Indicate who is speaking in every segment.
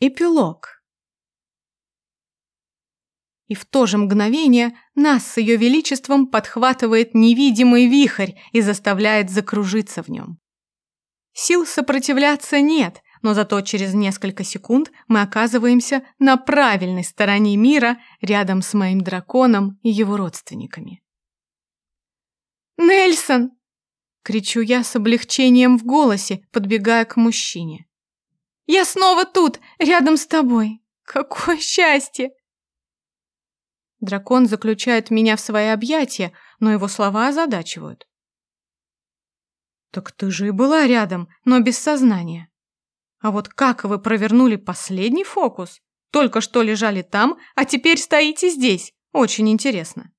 Speaker 1: Эпилог. И в то же мгновение нас с ее величеством подхватывает невидимый вихрь и заставляет закружиться в нем. Сил сопротивляться нет, но зато через несколько секунд мы оказываемся на правильной стороне мира рядом с моим драконом и его родственниками. «Нельсон!» — кричу я с облегчением в голосе, подбегая к мужчине. Я снова тут, рядом с тобой. Какое счастье!» Дракон заключает меня в свои объятия, но его слова озадачивают. «Так ты же и была рядом, но без сознания. А вот как вы провернули последний фокус? Только что лежали там, а теперь стоите здесь. Очень интересно».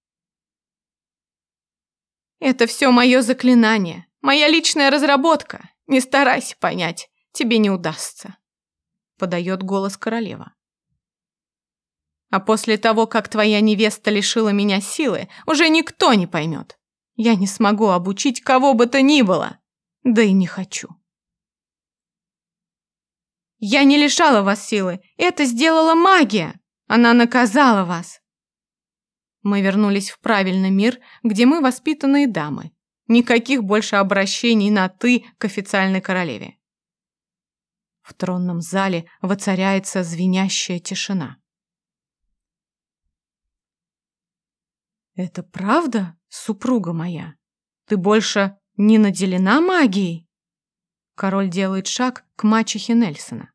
Speaker 1: «Это все мое заклинание, моя личная разработка. Не старайся понять, тебе не удастся» подает голос королева. А после того, как твоя невеста лишила меня силы, уже никто не поймет. Я не смогу обучить кого бы то ни было. Да и не хочу. Я не лишала вас силы. Это сделала магия. Она наказала вас. Мы вернулись в правильный мир, где мы воспитанные дамы. Никаких больше обращений на «ты» к официальной королеве. В тронном зале воцаряется звенящая тишина. «Это правда, супруга моя? Ты больше не наделена магией?» Король делает шаг к мачехе Нельсона.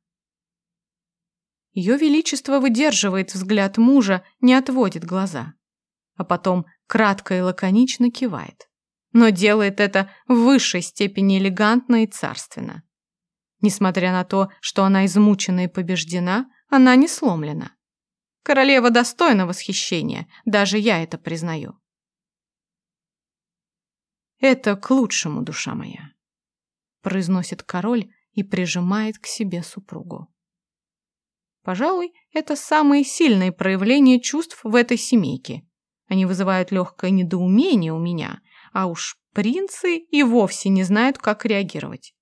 Speaker 1: Ее Величество выдерживает взгляд мужа, не отводит глаза, а потом кратко и лаконично кивает. Но делает это в высшей степени элегантно и царственно. Несмотря на то, что она измучена и побеждена, она не сломлена. Королева достойна восхищения, даже я это признаю. «Это к лучшему, душа моя», — произносит король и прижимает к себе супругу. Пожалуй, это самые сильные проявления чувств в этой семейке. Они вызывают легкое недоумение у меня, а уж принцы и вовсе не знают, как реагировать.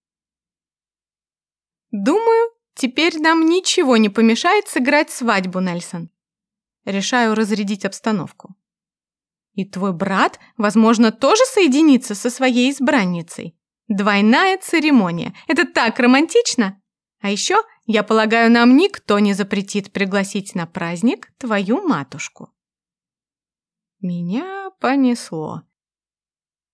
Speaker 1: Думаю, теперь нам ничего не помешает сыграть свадьбу, Нельсон. Решаю разрядить обстановку. И твой брат, возможно, тоже соединится со своей избранницей. Двойная церемония. Это так романтично. А еще, я полагаю, нам никто не запретит пригласить на праздник твою матушку. Меня понесло.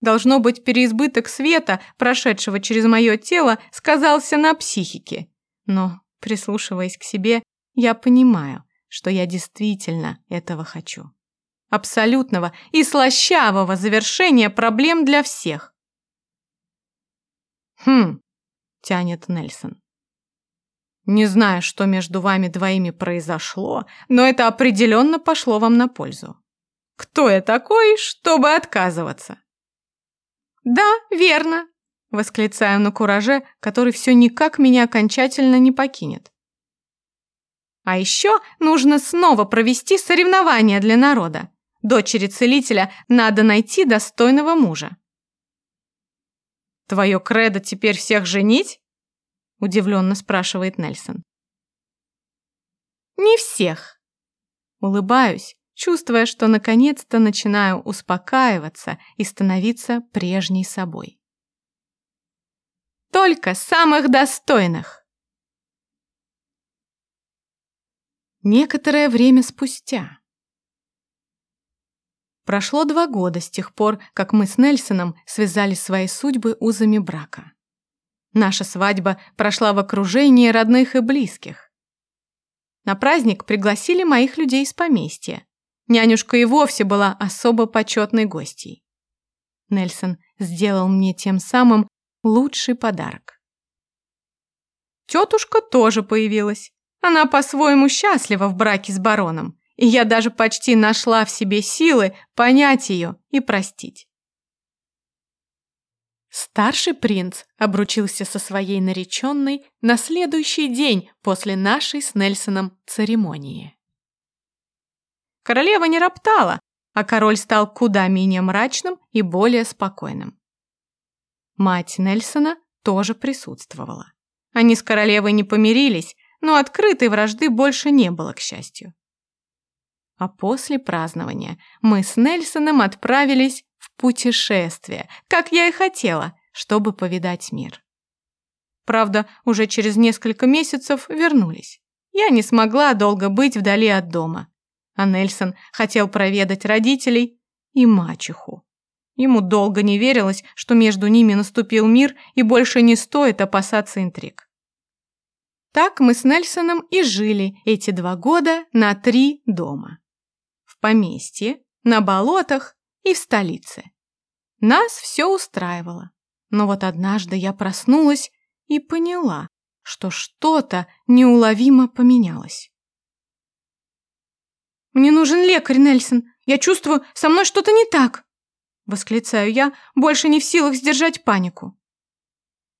Speaker 1: Должно быть, переизбыток света, прошедшего через мое тело, сказался на психике. Но, прислушиваясь к себе, я понимаю, что я действительно этого хочу. Абсолютного и слащавого завершения проблем для всех. «Хм», — тянет Нельсон. «Не знаю, что между вами двоими произошло, но это определенно пошло вам на пользу. Кто я такой, чтобы отказываться?» «Да, верно!» — восклицаю на кураже, который все никак меня окончательно не покинет. А еще нужно снова провести соревнования для народа. Дочери целителя надо найти достойного мужа. «Твое кредо теперь всех женить?» — удивленно спрашивает Нельсон. «Не всех». Улыбаюсь, чувствуя, что наконец-то начинаю успокаиваться и становиться прежней собой. Только самых достойных. Некоторое время спустя. Прошло два года с тех пор, как мы с Нельсоном связали свои судьбы узами брака. Наша свадьба прошла в окружении родных и близких. На праздник пригласили моих людей из поместья, Нянюшка и вовсе была особо почетной гостьей. Нельсон сделал мне тем самым лучший подарок. Тетушка тоже появилась. Она по-своему счастлива в браке с бароном, и я даже почти нашла в себе силы понять ее и простить. Старший принц обручился со своей нареченной на следующий день после нашей с Нельсоном церемонии. Королева не роптала, а король стал куда менее мрачным и более спокойным. Мать Нельсона тоже присутствовала. Они с королевой не помирились, но открытой вражды больше не было, к счастью. А после празднования мы с Нельсоном отправились в путешествие, как я и хотела, чтобы повидать мир. Правда, уже через несколько месяцев вернулись. Я не смогла долго быть вдали от дома. А Нельсон хотел проведать родителей и мачеху. Ему долго не верилось, что между ними наступил мир и больше не стоит опасаться интриг. Так мы с Нельсоном и жили эти два года на три дома. В поместье, на болотах и в столице. Нас все устраивало. Но вот однажды я проснулась и поняла, что что-то неуловимо поменялось. «Мне нужен лекарь, Нельсон. Я чувствую, со мной что-то не так!» Восклицаю я, больше не в силах сдержать панику.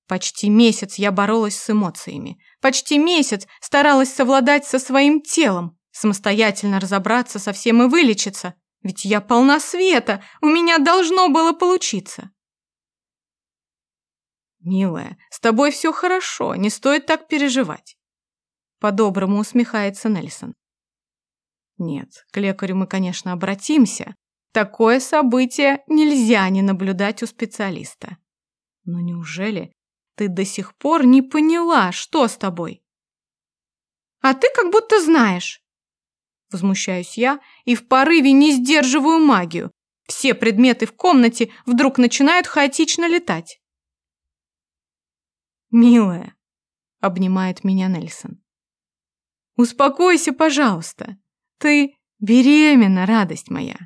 Speaker 1: Почти месяц я боролась с эмоциями. Почти месяц старалась совладать со своим телом, самостоятельно разобраться со всем и вылечиться. Ведь я полна света, у меня должно было получиться. «Милая, с тобой все хорошо, не стоит так переживать». По-доброму усмехается Нельсон. «Нет, к лекарю мы, конечно, обратимся. Такое событие нельзя не наблюдать у специалиста. Но неужели ты до сих пор не поняла, что с тобой?» «А ты как будто знаешь». Возмущаюсь я и в порыве не сдерживаю магию. Все предметы в комнате вдруг начинают хаотично летать. «Милая», — обнимает меня Нельсон. «Успокойся, пожалуйста. Ты беременна, радость моя.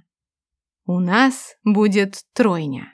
Speaker 1: У нас будет тройня».